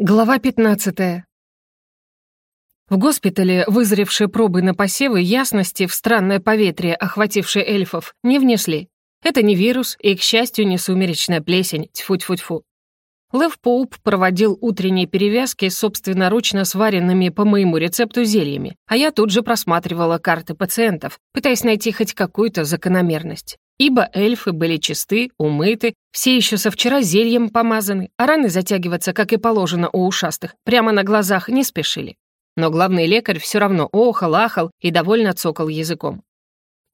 Глава 15. В госпитале вызревшие пробы на посевы ясности в странное поветрие, охватившее эльфов, не внесли. Это не вирус и, к счастью, не сумеречная плесень, тьфу-тьфу-тьфу. Лев Поуп проводил утренние перевязки собственноручно сваренными по моему рецепту зельями, а я тут же просматривала карты пациентов, пытаясь найти хоть какую-то закономерность. Ибо эльфы были чисты, умыты, все еще со вчера зельем помазаны, а раны затягиваться, как и положено у ушастых, прямо на глазах не спешили. Но главный лекарь все равно охал, ахал и довольно цокал языком.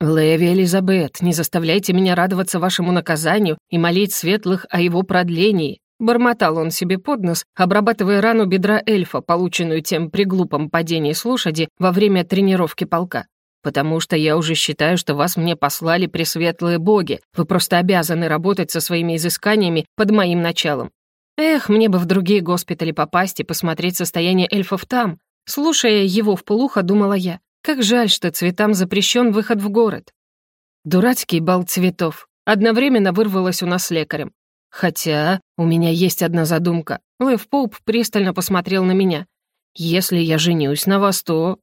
«Леви Элизабет, не заставляйте меня радоваться вашему наказанию и молить светлых о его продлении», Бормотал он себе под нос, обрабатывая рану бедра эльфа, полученную тем при глупом падении с лошади во время тренировки полка потому что я уже считаю, что вас мне послали пресветлые боги. Вы просто обязаны работать со своими изысканиями под моим началом. Эх, мне бы в другие госпитали попасть и посмотреть состояние эльфов там. Слушая его в полухо, думала я. Как жаль, что цветам запрещен выход в город. Дурацкий бал цветов. Одновременно вырвалось у нас лекарем. Хотя у меня есть одна задумка. Лев Поуп пристально посмотрел на меня. Если я женюсь на вас, то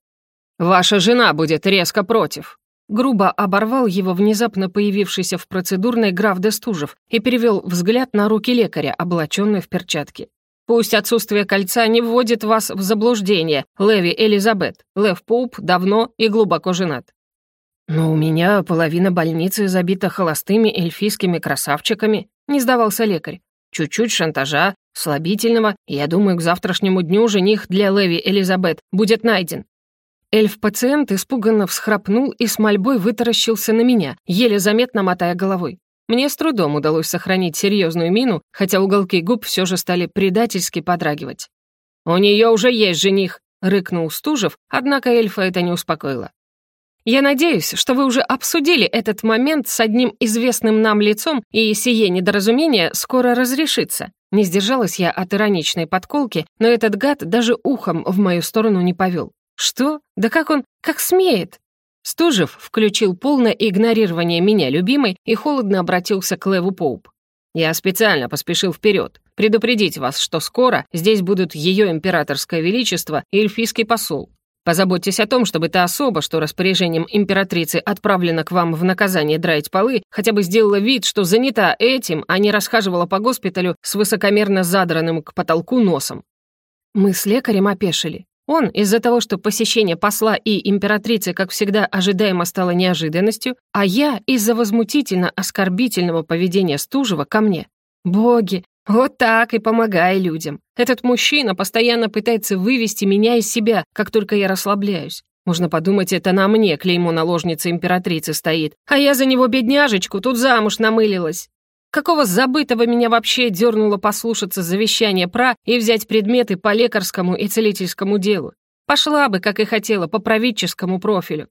«Ваша жена будет резко против», грубо оборвал его внезапно появившийся в процедурной граф Дестужев и перевел взгляд на руки лекаря, облаченные в перчатки. «Пусть отсутствие кольца не вводит вас в заблуждение, Леви Элизабет. Лев Поуп давно и глубоко женат». «Но у меня половина больницы забита холостыми эльфийскими красавчиками», не сдавался лекарь. «Чуть-чуть шантажа, слабительного, и я думаю, к завтрашнему дню жених для Леви Элизабет будет найден. Эльф-пациент испуганно всхрапнул и с мольбой вытаращился на меня, еле заметно мотая головой. Мне с трудом удалось сохранить серьезную мину, хотя уголки губ все же стали предательски подрагивать. «У нее уже есть жених», — рыкнул Стужев, однако эльфа это не успокоило. «Я надеюсь, что вы уже обсудили этот момент с одним известным нам лицом, и сие недоразумение скоро разрешится». Не сдержалась я от ироничной подколки, но этот гад даже ухом в мою сторону не повел. «Что? Да как он... как смеет?» Стужев включил полное игнорирование меня любимой и холодно обратился к Леву Поуп. «Я специально поспешил вперед, предупредить вас, что скоро здесь будут ее императорское величество и эльфийский посол. Позаботьтесь о том, чтобы та особа, что распоряжением императрицы отправлена к вам в наказание драить полы, хотя бы сделала вид, что занята этим, а не расхаживала по госпиталю с высокомерно задранным к потолку носом». Мы с лекарем опешили. Он, из-за того, что посещение посла и императрицы, как всегда, ожидаемо стало неожиданностью, а я из-за возмутительно-оскорбительного поведения Стужева ко мне. Боги, вот так и помогай людям. Этот мужчина постоянно пытается вывести меня из себя, как только я расслабляюсь. Можно подумать, это на мне клеймо наложницы императрицы стоит, а я за него бедняжечку тут замуж намылилась. Какого забытого меня вообще дернуло послушаться завещания пра и взять предметы по лекарскому и целительскому делу? Пошла бы, как и хотела, по правительскому профилю.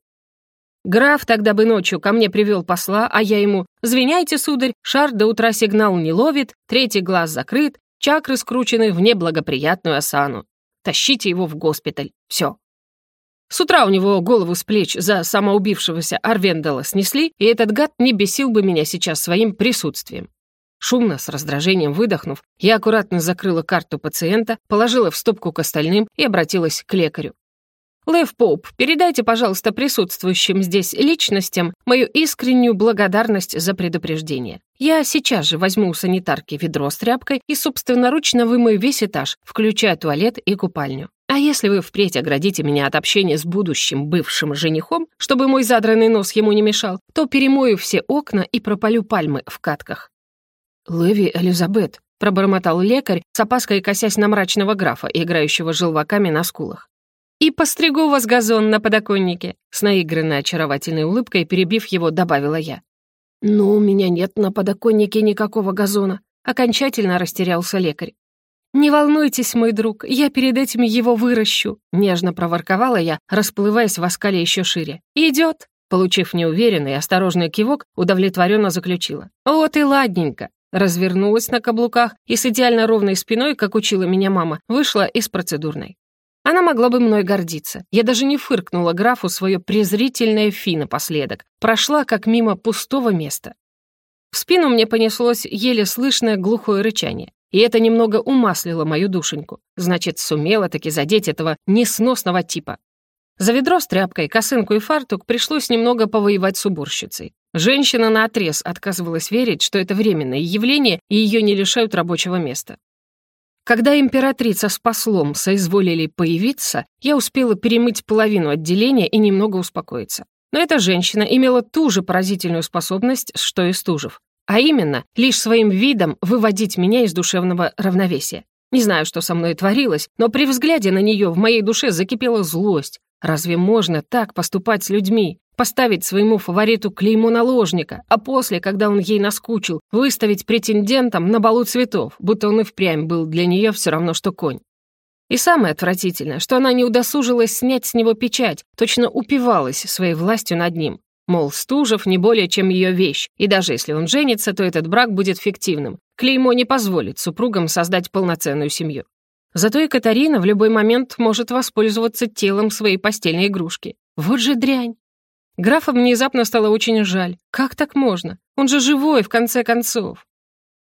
Граф тогда бы ночью ко мне привел посла, а я ему «Звиняйте, сударь, шар до утра сигнал не ловит, третий глаз закрыт, чакры скручены в неблагоприятную осану. Тащите его в госпиталь. Все. С утра у него голову с плеч за самоубившегося Арвендала снесли, и этот гад не бесил бы меня сейчас своим присутствием. Шумно, с раздражением выдохнув, я аккуратно закрыла карту пациента, положила в стопку к остальным и обратилась к лекарю. «Лев Поуп, передайте, пожалуйста, присутствующим здесь личностям мою искреннюю благодарность за предупреждение. Я сейчас же возьму у санитарки ведро с тряпкой и собственноручно вымою весь этаж, включая туалет и купальню. Если вы впредь оградите меня от общения с будущим бывшим женихом, чтобы мой задранный нос ему не мешал, то перемою все окна и пропалю пальмы в катках». «Леви Элизабет», — пробормотал лекарь, с опаской косясь на мрачного графа, играющего желваками на скулах. «И постригу вас газон на подоконнике», — с наигранной очаровательной улыбкой, перебив его, добавила я. «Но у меня нет на подоконнике никакого газона», — окончательно растерялся лекарь. «Не волнуйтесь, мой друг, я перед этим его выращу», — нежно проворковала я, расплываясь в оскале еще шире. «Идет». Получив неуверенный и осторожный кивок, удовлетворенно заключила. «Вот и ладненько». Развернулась на каблуках и с идеально ровной спиной, как учила меня мама, вышла из процедурной. Она могла бы мной гордиться. Я даже не фыркнула графу свое презрительное фи напоследок. Прошла, как мимо пустого места. В спину мне понеслось еле слышное глухое рычание. И это немного умаслило мою душеньку. Значит, сумела таки задеть этого несносного типа. За ведро с тряпкой, косынку и фартук пришлось немного повоевать с уборщицей. Женщина наотрез отказывалась верить, что это временное явление, и ее не лишают рабочего места. Когда императрица с послом соизволили появиться, я успела перемыть половину отделения и немного успокоиться. Но эта женщина имела ту же поразительную способность, что и Стужев. А именно, лишь своим видом выводить меня из душевного равновесия. Не знаю, что со мной творилось, но при взгляде на нее в моей душе закипела злость. Разве можно так поступать с людьми? Поставить своему фавориту клеймо наложника, а после, когда он ей наскучил, выставить претендентом на балу цветов, будто он и впрямь был для нее все равно, что конь. И самое отвратительное, что она не удосужилась снять с него печать, точно упивалась своей властью над ним. Мол, Стужев не более чем ее вещь, и даже если он женится, то этот брак будет фиктивным. Клеймо не позволит супругам создать полноценную семью. Зато и Катарина в любой момент может воспользоваться телом своей постельной игрушки. Вот же дрянь. Графа внезапно стало очень жаль. Как так можно? Он же живой, в конце концов.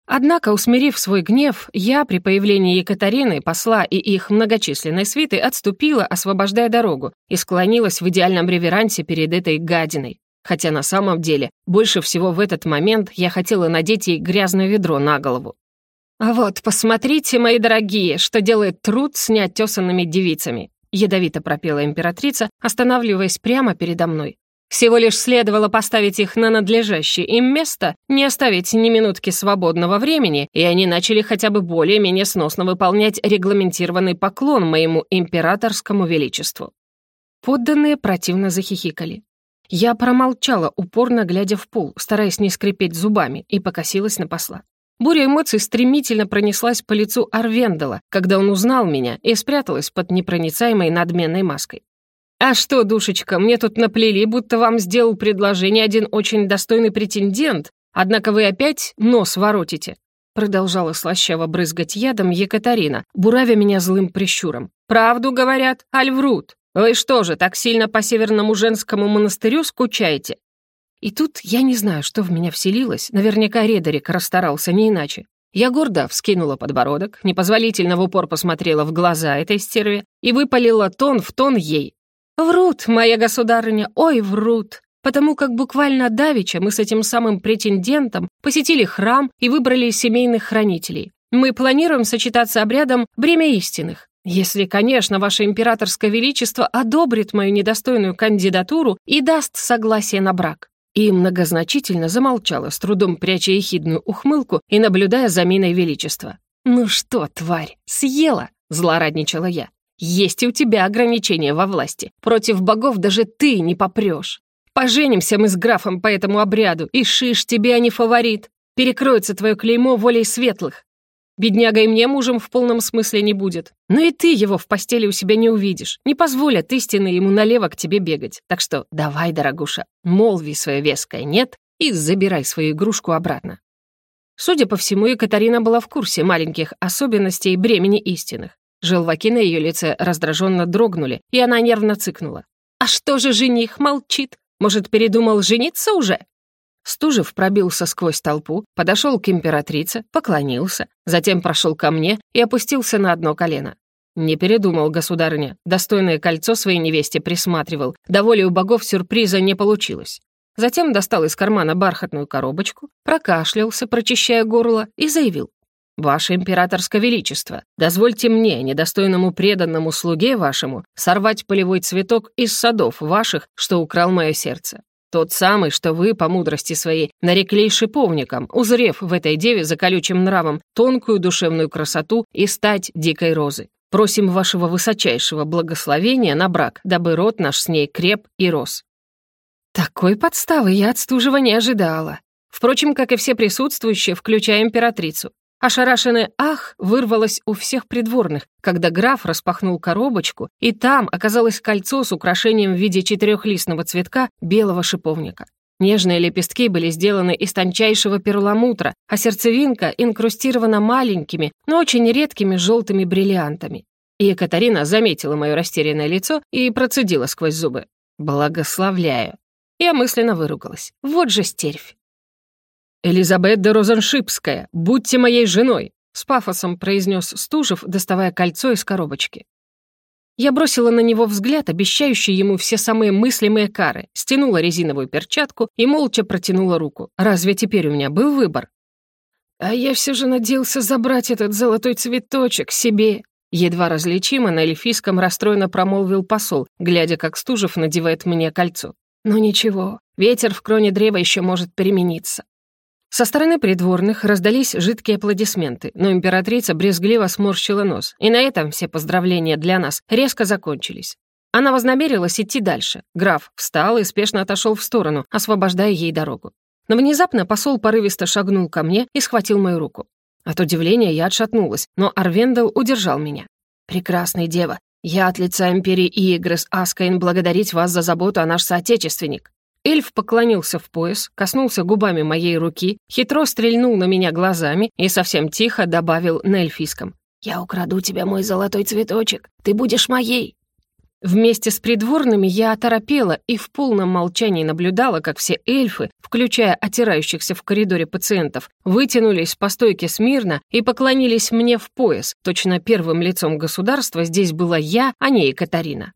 Однако, усмирив свой гнев, я при появлении Екатерины, посла и их многочисленной свиты отступила, освобождая дорогу, и склонилась в идеальном реверансе перед этой гадиной. Хотя на самом деле, больше всего в этот момент я хотела надеть ей грязное ведро на голову. «А вот, посмотрите, мои дорогие, что делает труд с неотесанными девицами», ядовито пропела императрица, останавливаясь прямо передо мной. Всего лишь следовало поставить их на надлежащее им место, не оставить ни минутки свободного времени, и они начали хотя бы более-менее сносно выполнять регламентированный поклон моему императорскому величеству. Подданные противно захихикали. Я промолчала, упорно глядя в пол, стараясь не скрипеть зубами, и покосилась на посла. Буря эмоций стремительно пронеслась по лицу Арвендела, когда он узнал меня и спряталась под непроницаемой надменной маской. «А что, душечка, мне тут наплели, будто вам сделал предложение один очень достойный претендент, однако вы опять нос воротите», продолжала слащаво брызгать ядом Екатерина, буравя меня злым прищуром. «Правду говорят, аль врут? Вы что же, так сильно по Северному женскому монастырю скучаете?» И тут я не знаю, что в меня вселилось, наверняка Редерик расстарался не иначе. Я гордо вскинула подбородок, непозволительно в упор посмотрела в глаза этой стерве и выпалила тон в тон ей. «Врут, моя государыня, ой, врут!» Потому как буквально давеча мы с этим самым претендентом посетили храм и выбрали семейных хранителей. Мы планируем сочетаться обрядом «Бремя истинных». Если, конечно, ваше императорское величество одобрит мою недостойную кандидатуру и даст согласие на брак. И многозначительно замолчала, с трудом пряча ехидную ухмылку и наблюдая за миной величества. «Ну что, тварь, съела?» — злорадничала я. Есть и у тебя ограничения во власти. Против богов даже ты не попрешь. Поженимся мы с графом по этому обряду, и шиш тебе, а не фаворит. Перекроется твое клеймо волей светлых. Бедняга и мне мужем в полном смысле не будет. Но и ты его в постели у себя не увидишь. Не позволят истины ему налево к тебе бегать. Так что давай, дорогуша, молви свое веское «нет» и забирай свою игрушку обратно. Судя по всему, Екатерина была в курсе маленьких особенностей бремени истинных. Желваки на ее лице раздраженно дрогнули, и она нервно цыкнула. «А что же жених молчит? Может, передумал жениться уже?» Стужев пробился сквозь толпу, подошел к императрице, поклонился, затем прошел ко мне и опустился на одно колено. Не передумал, государыня, достойное кольцо своей невесте присматривал, да у богов сюрприза не получилось. Затем достал из кармана бархатную коробочку, прокашлялся, прочищая горло, и заявил. «Ваше императорское величество, дозвольте мне, недостойному преданному слуге вашему, сорвать полевой цветок из садов ваших, что украл мое сердце. Тот самый, что вы, по мудрости своей, нарекли шиповником, узрев в этой деве за колючим нравом тонкую душевную красоту и стать дикой розы. Просим вашего высочайшего благословения на брак, дабы род наш с ней креп и рос». Такой подставы я от Стужева не ожидала. Впрочем, как и все присутствующие, включая императрицу. Ошарашенный ах вырвалось у всех придворных, когда граф распахнул коробочку, и там оказалось кольцо с украшением в виде четырехлистного цветка белого шиповника. Нежные лепестки были сделаны из тончайшего перламутра, а сердцевинка инкрустирована маленькими, но очень редкими желтыми бриллиантами. И Екатерина заметила мое растерянное лицо и процедила сквозь зубы. «Благословляю». Я мысленно выругалась. Вот же стервь. «Элизабет де Розеншипская, будьте моей женой!» с пафосом произнес Стужев, доставая кольцо из коробочки. Я бросила на него взгляд, обещающий ему все самые мыслимые кары, стянула резиновую перчатку и молча протянула руку. Разве теперь у меня был выбор? А я все же надеялся забрать этот золотой цветочек себе. Едва различимо на эльфийском расстроенно промолвил посол, глядя, как Стужев надевает мне кольцо. Но ничего, ветер в кроне древа еще может перемениться. Со стороны придворных раздались жидкие аплодисменты, но императрица брезгливо сморщила нос, и на этом все поздравления для нас резко закончились. Она вознамерилась идти дальше. Граф встал и спешно отошел в сторону, освобождая ей дорогу. Но внезапно посол порывисто шагнул ко мне и схватил мою руку. От удивления я отшатнулась, но Арвендел удержал меня. «Прекрасная дева, я от лица империи Иегрес Аскаин благодарить вас за заботу о наш соотечественник. Эльф поклонился в пояс, коснулся губами моей руки, хитро стрельнул на меня глазами и совсем тихо добавил на эльфийском. «Я украду тебя, мой золотой цветочек. Ты будешь моей». Вместе с придворными я оторопела и в полном молчании наблюдала, как все эльфы, включая отирающихся в коридоре пациентов, вытянулись по стойке смирно и поклонились мне в пояс. Точно первым лицом государства здесь была я, а не Екатерина.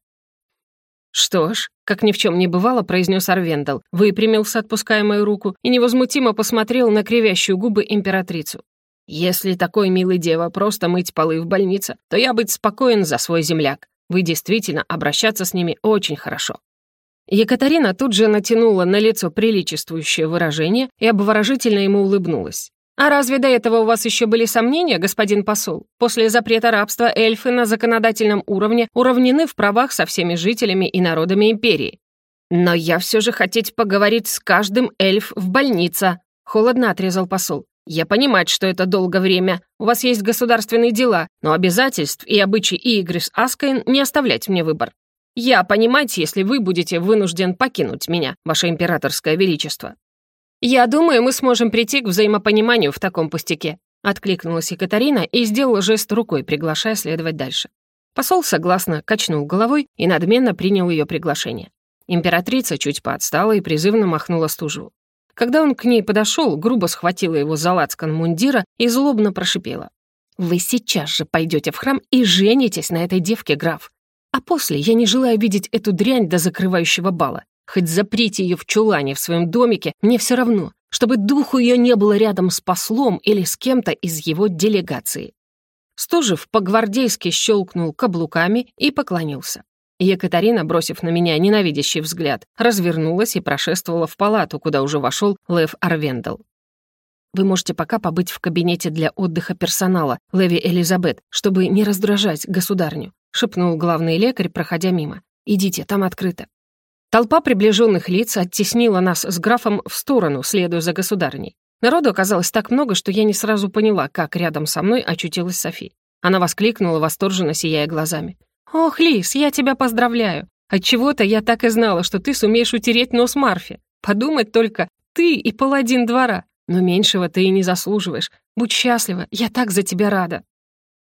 «Что ж», — как ни в чем не бывало, произнес Арвендал, выпрямился, отпуская мою руку, и невозмутимо посмотрел на кривящую губы императрицу. «Если такой милый дева просто мыть полы в больнице, то я быть спокоен за свой земляк. Вы действительно обращаться с ними очень хорошо». Екатерина тут же натянула на лицо приличествующее выражение и обворожительно ему улыбнулась. «А разве до этого у вас еще были сомнения, господин посол? После запрета рабства эльфы на законодательном уровне уравнены в правах со всеми жителями и народами империи. Но я все же хотеть поговорить с каждым эльф в больнице», — холодно отрезал посол. «Я понимать, что это долго время. У вас есть государственные дела, но обязательств и обычаи и игры с Аскайн не оставлять мне выбор. Я понимать, если вы будете вынужден покинуть меня, ваше императорское величество. «Я думаю, мы сможем прийти к взаимопониманию в таком пустяке», откликнулась Екатерина и сделала жест рукой, приглашая следовать дальше. Посол согласно качнул головой и надменно принял ее приглашение. Императрица чуть поотстала и призывно махнула Стужеву. Когда он к ней подошел, грубо схватила его за лацкан мундира и злобно прошипела. «Вы сейчас же пойдете в храм и женитесь на этой девке, граф. А после я не желаю видеть эту дрянь до закрывающего бала. Хоть заприте ее в чулане в своем домике, мне все равно, чтобы духу ее не было рядом с послом или с кем-то из его делегации. Стужев по-гвардейски щелкнул каблуками и поклонился. Екатерина, бросив на меня ненавидящий взгляд, развернулась и прошествовала в палату, куда уже вошел Лев Арвендел. «Вы можете пока побыть в кабинете для отдыха персонала, Леви Элизабет, чтобы не раздражать государню», шепнул главный лекарь, проходя мимо. «Идите, там открыто». Толпа приближенных лиц оттеснила нас с графом в сторону, следуя за государней. Народу оказалось так много, что я не сразу поняла, как рядом со мной очутилась Софи. Она воскликнула, восторженно сияя глазами. «Ох, Лис, я тебя поздравляю! Отчего-то я так и знала, что ты сумеешь утереть нос Марфе. Подумать только, ты и паладин двора. Но меньшего ты и не заслуживаешь. Будь счастлива, я так за тебя рада».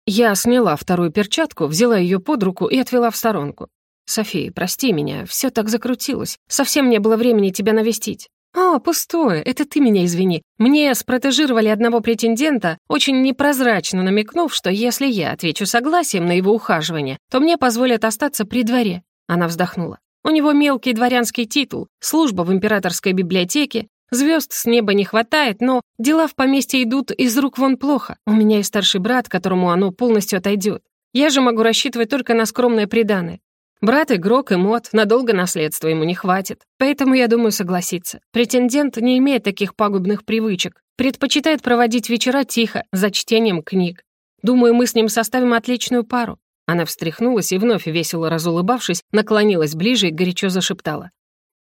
Я сняла вторую перчатку, взяла ее под руку и отвела в сторонку. «София, прости меня, все так закрутилось. Совсем не было времени тебя навестить». «О, пустое, это ты меня извини. Мне спротежировали одного претендента, очень непрозрачно намекнув, что если я отвечу согласием на его ухаживание, то мне позволят остаться при дворе». Она вздохнула. «У него мелкий дворянский титул, служба в императорской библиотеке, звезд с неба не хватает, но дела в поместье идут из рук вон плохо. У меня есть старший брат, которому оно полностью отойдет. Я же могу рассчитывать только на скромное приданое. Брат игрок и мод, надолго наследства ему не хватит. Поэтому, я думаю, согласиться. Претендент не имеет таких пагубных привычек. Предпочитает проводить вечера тихо, за чтением книг. Думаю, мы с ним составим отличную пару». Она встряхнулась и вновь, весело разулыбавшись, наклонилась ближе и горячо зашептала.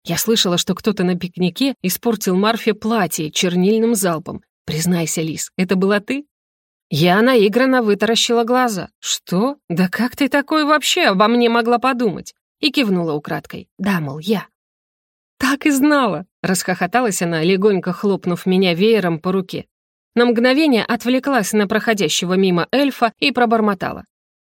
«Я слышала, что кто-то на пикнике испортил Марфе платье чернильным залпом. Признайся, Лис, это была ты?» Я наигранно вытаращила глаза. «Что? Да как ты такой вообще обо мне могла подумать?» И кивнула украдкой. «Да, мол, я». «Так и знала!» — расхохоталась она, легонько хлопнув меня веером по руке. На мгновение отвлеклась на проходящего мимо эльфа и пробормотала.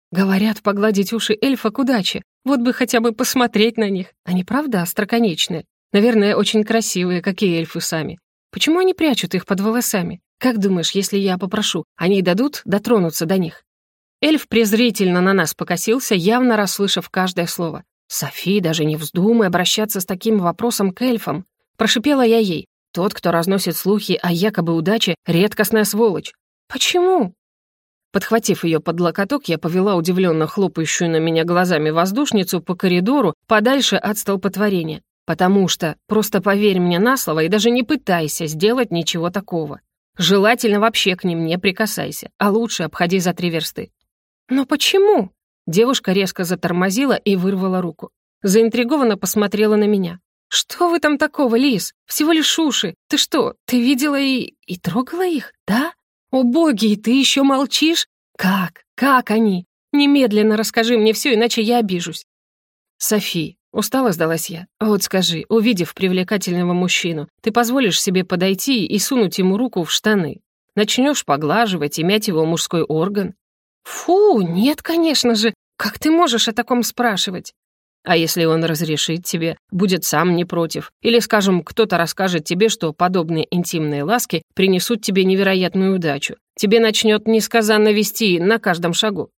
«Говорят, погладить уши эльфа к удаче. Вот бы хотя бы посмотреть на них. Они правда остроконечные? Наверное, очень красивые, как и эльфы сами. Почему они прячут их под волосами? Как думаешь, если я попрошу, они дадут дотронуться до них?» Эльф презрительно на нас покосился, явно расслышав каждое слово. «Софи, даже не вздумай обращаться с таким вопросом к эльфам!» Прошипела я ей. «Тот, кто разносит слухи о якобы удаче, редкостная сволочь». «Почему?» Подхватив ее под локоток, я повела удивленно хлопающую на меня глазами воздушницу по коридору подальше от столпотворения. Потому что просто поверь мне на слово и даже не пытайся сделать ничего такого. Желательно вообще к ним не прикасайся, а лучше обходи за три версты. «Но почему?» Девушка резко затормозила и вырвала руку. Заинтригованно посмотрела на меня. «Что вы там такого, Лис? Всего лишь уши. Ты что, ты видела и... и трогала их, да? О боги, и ты еще молчишь? Как? Как они? Немедленно расскажи мне все, иначе я обижусь». «Софи, устала сдалась я. Вот скажи, увидев привлекательного мужчину, ты позволишь себе подойти и сунуть ему руку в штаны? Начнешь поглаживать и мять его мужской орган? «Фу, нет, конечно же. Как ты можешь о таком спрашивать?» А если он разрешит тебе, будет сам не против, или, скажем, кто-то расскажет тебе, что подобные интимные ласки принесут тебе невероятную удачу, тебе начнет несказанно вести на каждом шагу.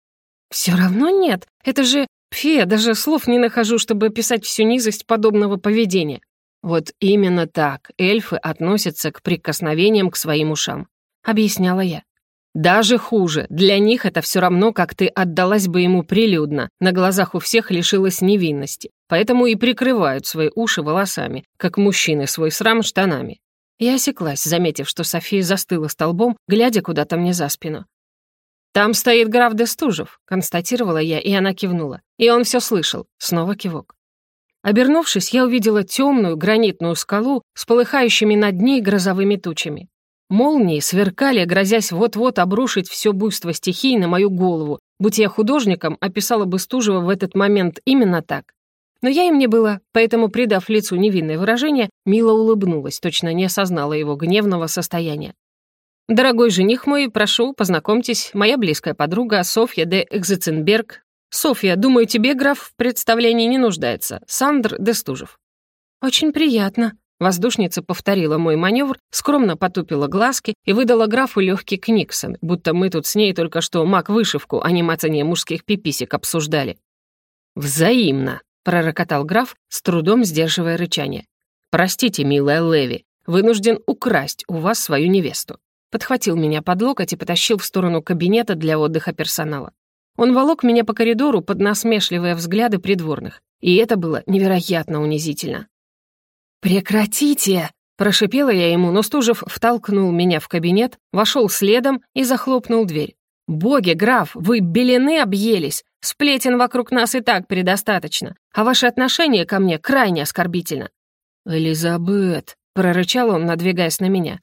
Все равно нет. Это же... Фе, даже слов не нахожу, чтобы описать всю низость подобного поведения. Вот именно так эльфы относятся к прикосновениям к своим ушам, объясняла я. Даже хуже, для них это все равно, как ты отдалась бы ему прилюдно, на глазах у всех лишилась невинности, поэтому и прикрывают свои уши волосами, как мужчины свой срам штанами. Я осеклась, заметив, что София застыла столбом, глядя куда-то мне за спину. «Там стоит граф Дестужев», — констатировала я, и она кивнула. И он все слышал. Снова кивок. Обернувшись, я увидела темную гранитную скалу с полыхающими над ней грозовыми тучами. Молнии сверкали, грозясь вот-вот обрушить все буйство стихий на мою голову. Будь я художником, описала бы Стужева в этот момент именно так. Но я им не была, поэтому, придав лицу невинное выражение, мило улыбнулась, точно не осознала его гневного состояния. «Дорогой жених мой, прошу, познакомьтесь, моя близкая подруга Софья де Экзеценберг. Софья, думаю, тебе, граф, в представлении не нуждается. Сандр де Стужев». «Очень приятно», Воздушница повторила мой маневр, скромно потупила глазки и выдала графу легкий книксон, будто мы тут с ней только что маг-вышивку, а не мацание мужских пиписек обсуждали. «Взаимно», — пророкотал граф, с трудом сдерживая рычание. «Простите, милая Леви, вынужден украсть у вас свою невесту». Подхватил меня под локоть и потащил в сторону кабинета для отдыха персонала. Он волок меня по коридору под насмешливые взгляды придворных, и это было невероятно унизительно. «Прекратите!» — прошипела я ему, но Стужев втолкнул меня в кабинет, вошел следом и захлопнул дверь. «Боги, граф, вы белены объелись! Сплетен вокруг нас и так предостаточно, а ваше отношение ко мне крайне оскорбительно». «Элизабет», — прорычал он, надвигаясь на меня,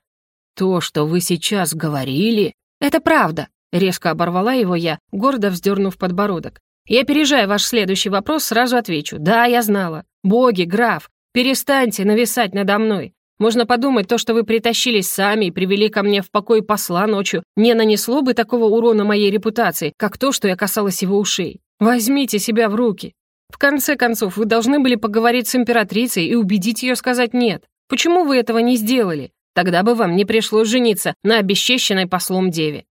«то, что вы сейчас говорили...» «Это правда», — резко оборвала его я, гордо вздернув подбородок. «Я, опережая ваш следующий вопрос, сразу отвечу. Да, я знала. Боги, граф, Перестаньте нависать надо мной. Можно подумать, то, что вы притащились сами и привели ко мне в покой посла ночью, не нанесло бы такого урона моей репутации, как то, что я касалась его ушей. Возьмите себя в руки. В конце концов, вы должны были поговорить с императрицей и убедить ее сказать «нет». Почему вы этого не сделали? Тогда бы вам не пришлось жениться на обесчещенной послом деве.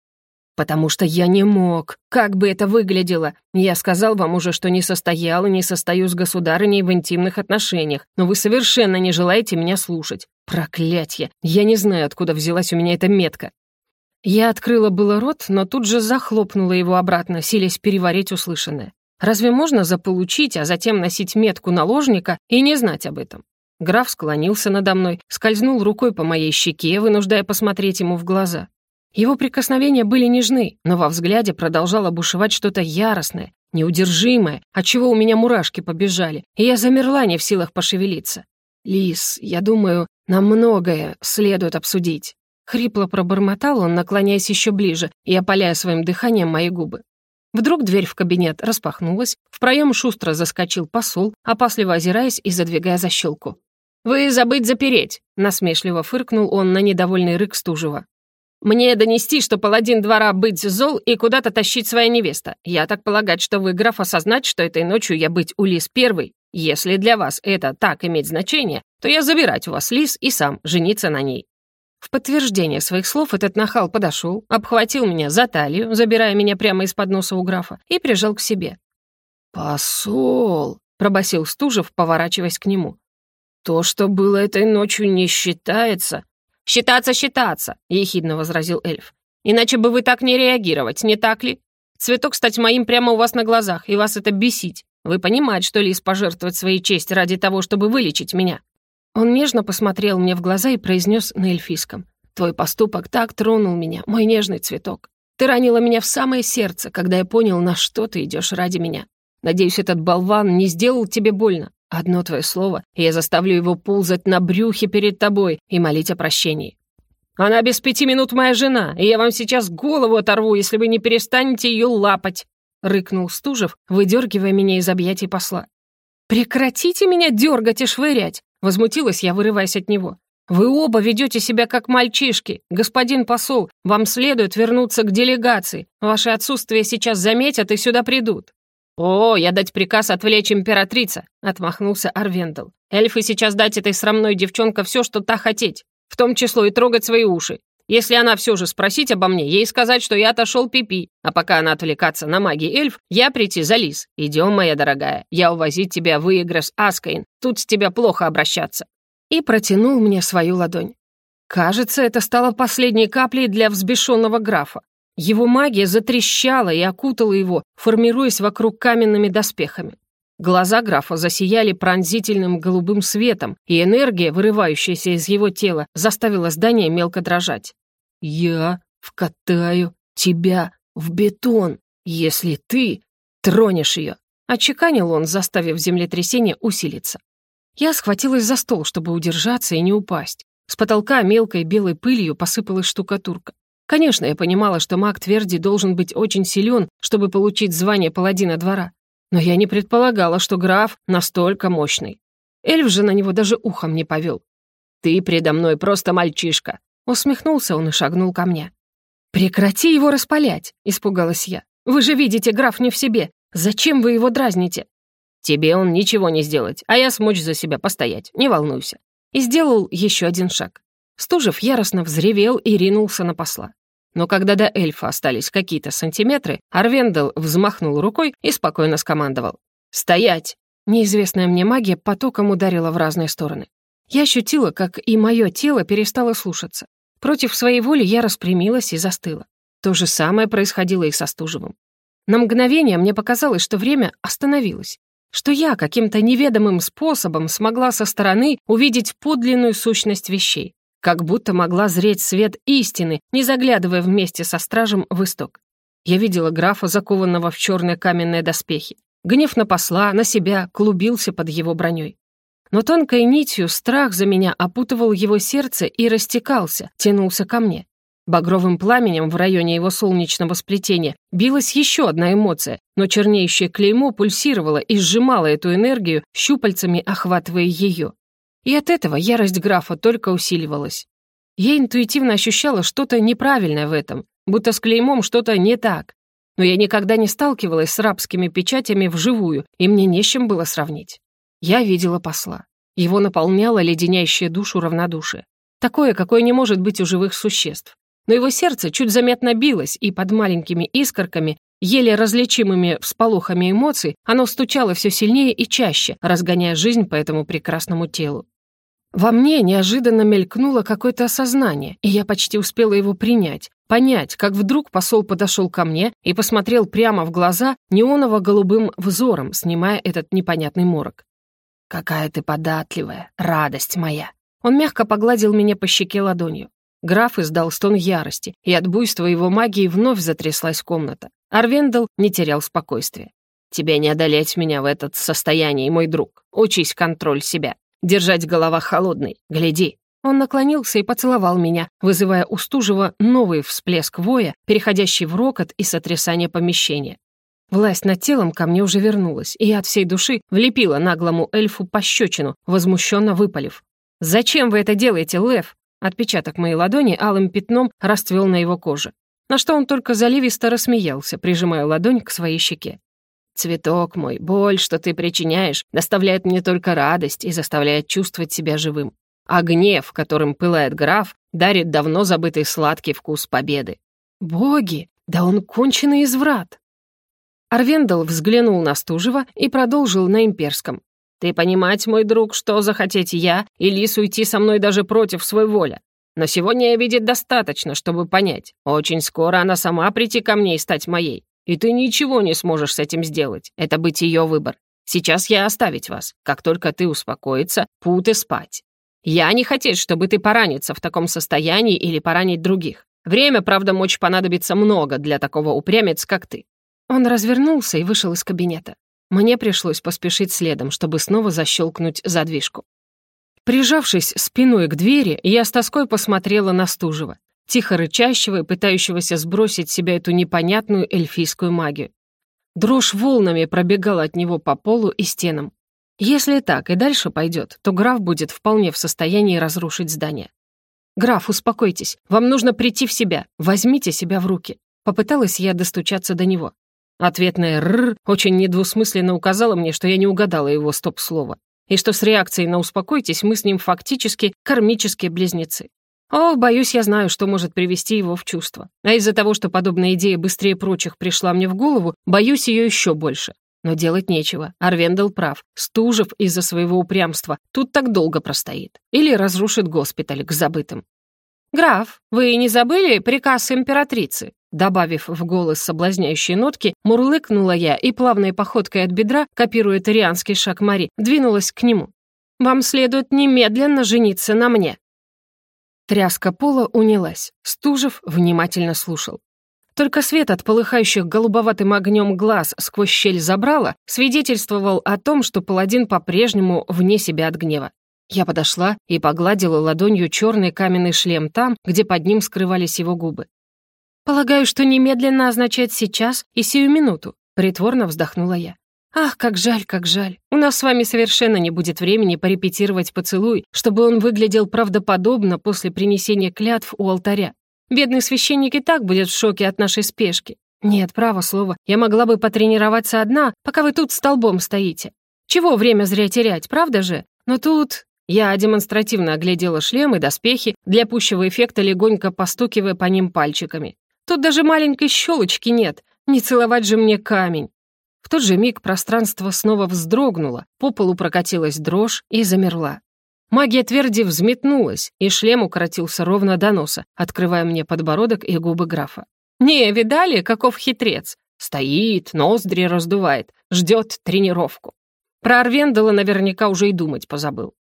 «Потому что я не мог. Как бы это выглядело? Я сказал вам уже, что не состоял и не состою с государыней в интимных отношениях, но вы совершенно не желаете меня слушать. Проклятье! Я не знаю, откуда взялась у меня эта метка». Я открыла было рот, но тут же захлопнула его обратно, силясь переварить услышанное. Разве можно заполучить, а затем носить метку наложника и не знать об этом? Граф склонился надо мной, скользнул рукой по моей щеке, вынуждая посмотреть ему в глаза. Его прикосновения были нежны, но во взгляде продолжало бушевать что-то яростное, неудержимое, отчего у меня мурашки побежали, и я замерла не в силах пошевелиться. «Лис, я думаю, нам многое следует обсудить». Хрипло пробормотал он, наклоняясь еще ближе и опаляя своим дыханием мои губы. Вдруг дверь в кабинет распахнулась, в проем шустро заскочил посол, опасливо озираясь и задвигая защелку. «Вы забыть запереть!» — насмешливо фыркнул он на недовольный рык Стужева. Мне донести, что паладин двора быть зол и куда-то тащить своя невеста. Я так полагать, что вы, граф, осознать, что этой ночью я быть у Лис первый. Если для вас это так иметь значение, то я забирать у вас Лис и сам жениться на ней». В подтверждение своих слов этот нахал подошел, обхватил меня за талию, забирая меня прямо из-под носа у графа, и прижал к себе. «Посол!» — пробасил Стужев, поворачиваясь к нему. «То, что было этой ночью, не считается». «Считаться, считаться!» — ехидно возразил эльф. «Иначе бы вы так не реагировать, не так ли? Цветок стать моим прямо у вас на глазах, и вас это бесить. Вы понимаете, что Лис пожертвовать своей честь ради того, чтобы вылечить меня?» Он нежно посмотрел мне в глаза и произнес на эльфийском. «Твой поступок так тронул меня, мой нежный цветок. Ты ранила меня в самое сердце, когда я понял, на что ты идешь ради меня. Надеюсь, этот болван не сделал тебе больно. Одно твое слово, и я заставлю его ползать на брюхе перед тобой и молить о прощении. Она без пяти минут моя жена, и я вам сейчас голову оторву, если вы не перестанете ее лапать!» — рыкнул Стужев, выдергивая меня из объятий посла. «Прекратите меня дергать и швырять!» Возмутилась я, вырываясь от него. «Вы оба ведете себя как мальчишки. Господин посол, вам следует вернуться к делегации. Ваше отсутствие сейчас заметят и сюда придут». «О, я дать приказ отвлечь императрица», — отмахнулся Арвендел. «Эльфы сейчас дать этой срамной девчонке все, что та хотеть, в том число и трогать свои уши. Если она все же спросить обо мне, ей сказать, что я отошел пипи, а пока она отвлекаться на магии эльф, я прийти за лис. Идем, моя дорогая, я увозить тебя в Игрес Аскаин, тут с тебя плохо обращаться». И протянул мне свою ладонь. Кажется, это стало последней каплей для взбешенного графа. Его магия затрещала и окутала его, формируясь вокруг каменными доспехами. Глаза графа засияли пронзительным голубым светом, и энергия, вырывающаяся из его тела, заставила здание мелко дрожать. «Я вкатаю тебя в бетон, если ты тронешь ее», — отчеканил он, заставив землетрясение усилиться. Я схватилась за стол, чтобы удержаться и не упасть. С потолка мелкой белой пылью посыпалась штукатурка. Конечно, я понимала, что маг Тверди должен быть очень силен, чтобы получить звание паладина двора. Но я не предполагала, что граф настолько мощный. Эльф же на него даже ухом не повел. «Ты предо мной просто мальчишка!» Усмехнулся он и шагнул ко мне. «Прекрати его распалять!» — испугалась я. «Вы же видите, граф не в себе. Зачем вы его дразните?» «Тебе он ничего не сделать, а я смочь за себя постоять, не волнуйся». И сделал еще один шаг. Стужев яростно взревел и ринулся на посла. Но когда до эльфа остались какие-то сантиметры, Арвендел взмахнул рукой и спокойно скомандовал. «Стоять!» Неизвестная мне магия потоком ударила в разные стороны. Я ощутила, как и мое тело перестало слушаться. Против своей воли я распрямилась и застыла. То же самое происходило и со Стужевым. На мгновение мне показалось, что время остановилось, что я каким-то неведомым способом смогла со стороны увидеть подлинную сущность вещей как будто могла зреть свет истины, не заглядывая вместе со стражем в исток. Я видела графа, закованного в черные каменные доспехи. Гнев на посла, на себя, клубился под его броней. Но тонкой нитью страх за меня опутывал его сердце и растекался, тянулся ко мне. Багровым пламенем в районе его солнечного сплетения билась еще одна эмоция, но чернеющее клеймо пульсировало и сжимало эту энергию, щупальцами охватывая ее. И от этого ярость графа только усиливалась. Я интуитивно ощущала что-то неправильное в этом, будто с клеймом что-то не так. Но я никогда не сталкивалась с рабскими печатями вживую, и мне не с чем было сравнить. Я видела посла. Его наполняло леденящее душу равнодушие. Такое, какое не может быть у живых существ. Но его сердце чуть заметно билось, и под маленькими искорками, еле различимыми всполохами эмоций, оно стучало все сильнее и чаще, разгоняя жизнь по этому прекрасному телу. Во мне неожиданно мелькнуло какое-то осознание, и я почти успела его принять, понять, как вдруг посол подошел ко мне и посмотрел прямо в глаза неоново-голубым взором, снимая этот непонятный морок. «Какая ты податливая, радость моя!» Он мягко погладил меня по щеке ладонью. Граф издал стон ярости, и от буйства его магии вновь затряслась комната. Арвендел не терял спокойствия. «Тебе не одолеть меня в этот состоянии, мой друг. Учись контроль себя. Держать голова холодной. Гляди». Он наклонился и поцеловал меня, вызывая у Стужева новый всплеск воя, переходящий в рокот и сотрясание помещения. Власть над телом ко мне уже вернулась, и я от всей души влепила наглому эльфу пощечину, возмущенно выпалив. «Зачем вы это делаете, Лев?» Отпечаток моей ладони алым пятном расцвел на его коже. На что он только заливисто рассмеялся, прижимая ладонь к своей щеке. Цветок мой, боль, что ты причиняешь, доставляет мне только радость и заставляет чувствовать себя живым. а гнев, которым пылает граф, дарит давно забытый сладкий вкус победы. Боги, да он конченый изврат. Арвендел взглянул на Стужева и продолжил на имперском. «Ты понимать, мой друг, что захотеть я и Лис уйти со мной даже против своей воли. Но сегодня я видеть достаточно, чтобы понять. Очень скоро она сама прийти ко мне и стать моей. И ты ничего не сможешь с этим сделать. Это быть ее выбор. Сейчас я оставить вас. Как только ты успокоится, путы спать. Я не хотеть, чтобы ты пораниться в таком состоянии или поранить других. Время, правда, мочь понадобится много для такого упрямец, как ты». Он развернулся и вышел из кабинета. Мне пришлось поспешить следом, чтобы снова защелкнуть задвижку. Прижавшись спиной к двери, я с тоской посмотрела на Стужева, тихо рычащего и пытающегося сбросить себя эту непонятную эльфийскую магию. Дрожь волнами пробегала от него по полу и стенам. Если так и дальше пойдет, то граф будет вполне в состоянии разрушить здание. «Граф, успокойтесь, вам нужно прийти в себя, возьмите себя в руки». Попыталась я достучаться до него. Ответное «рррр» очень недвусмысленно указало мне, что я не угадала его стоп-слово, и что с реакцией на «успокойтесь» мы с ним фактически кармические близнецы. О, боюсь, я знаю, что может привести его в чувство. А из-за того, что подобная идея быстрее прочих пришла мне в голову, боюсь ее еще больше. Но делать нечего. Арвендел прав. Стужев из-за своего упрямства тут так долго простоит. Или разрушит госпиталь к забытым. «Граф, вы не забыли приказ императрицы?» Добавив в голос соблазняющие нотки, мурлыкнула я и плавной походкой от бедра, копируя тарианский шаг Мари, двинулась к нему. «Вам следует немедленно жениться на мне». Тряска пола унялась. Стужев внимательно слушал. Только свет от полыхающих голубоватым огнем глаз сквозь щель забрала свидетельствовал о том, что паладин по-прежнему вне себя от гнева. Я подошла и погладила ладонью черный каменный шлем там, где под ним скрывались его губы. «Полагаю, что немедленно означает сейчас и сию минуту», — притворно вздохнула я. «Ах, как жаль, как жаль. У нас с вами совершенно не будет времени порепетировать поцелуй, чтобы он выглядел правдоподобно после принесения клятв у алтаря. Бедный священник и так будет в шоке от нашей спешки. Нет, право слово, я могла бы потренироваться одна, пока вы тут столбом стоите. Чего время зря терять, правда же? Но тут... Я демонстративно оглядела шлем и доспехи, для пущего эффекта легонько постукивая по ним пальчиками. Тут даже маленькой щелочки нет, не целовать же мне камень. В тот же миг пространство снова вздрогнуло, по полу прокатилась дрожь и замерла. Магия тверди взметнулась, и шлем укоротился ровно до носа, открывая мне подбородок и губы графа. «Не, видали, каков хитрец? Стоит, ноздри раздувает, ждет тренировку. Про Арвендала наверняка уже и думать позабыл».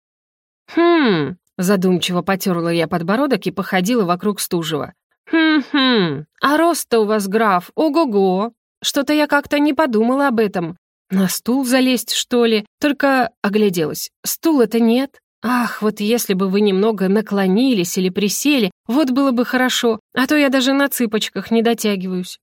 «Хм...» — задумчиво потерла я подбородок и походила вокруг Стужева. «Хм-хм, а рост-то у вас, граф, ого-го! Что-то я как-то не подумала об этом. На стул залезть, что ли? Только огляделась. Стула-то нет. «Ах, вот если бы вы немного наклонились или присели, вот было бы хорошо, а то я даже на цыпочках не дотягиваюсь».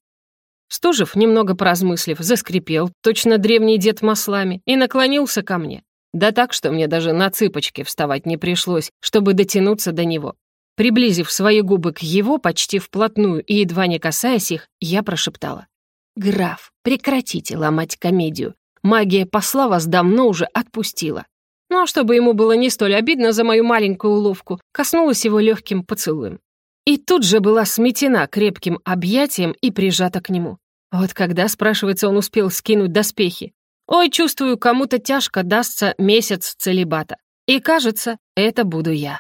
Стужев, немного поразмыслив, заскрипел, точно древний дед маслами, и наклонился ко мне. Да так, что мне даже на цыпочки вставать не пришлось, чтобы дотянуться до него. Приблизив свои губы к его почти вплотную и едва не касаясь их, я прошептала. «Граф, прекратите ломать комедию. Магия посла вас давно уже отпустила. Ну а чтобы ему было не столь обидно за мою маленькую уловку, коснулась его легким поцелуем. И тут же была сметена крепким объятием и прижата к нему. Вот когда, спрашивается, он успел скинуть доспехи. Ой, чувствую, кому-то тяжко дастся месяц целебата. И кажется, это буду я.